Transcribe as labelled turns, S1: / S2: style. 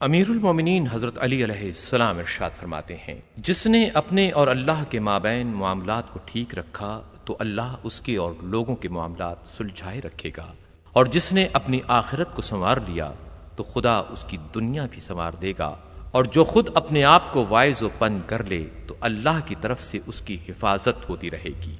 S1: امیر المومنین حضرت علی علیہ السلام ارشاد فرماتے ہیں، جس نے اپنے اور اللہ کے مابین معاملات کو ٹھیک رکھا، تو اللہ اس کے اور لوگوں کے معاملات سلجھائے رکھے گا۔ اور جس نے اپنی آخرت کو سنوار لیا، تو خدا اس کی دنیا بھی سنوار دے گا۔ اور جو خود اپنے آپ کو وائز و پن کر لے، تو اللہ کی طرف سے اس کی حفاظت ہوتی رہے گی۔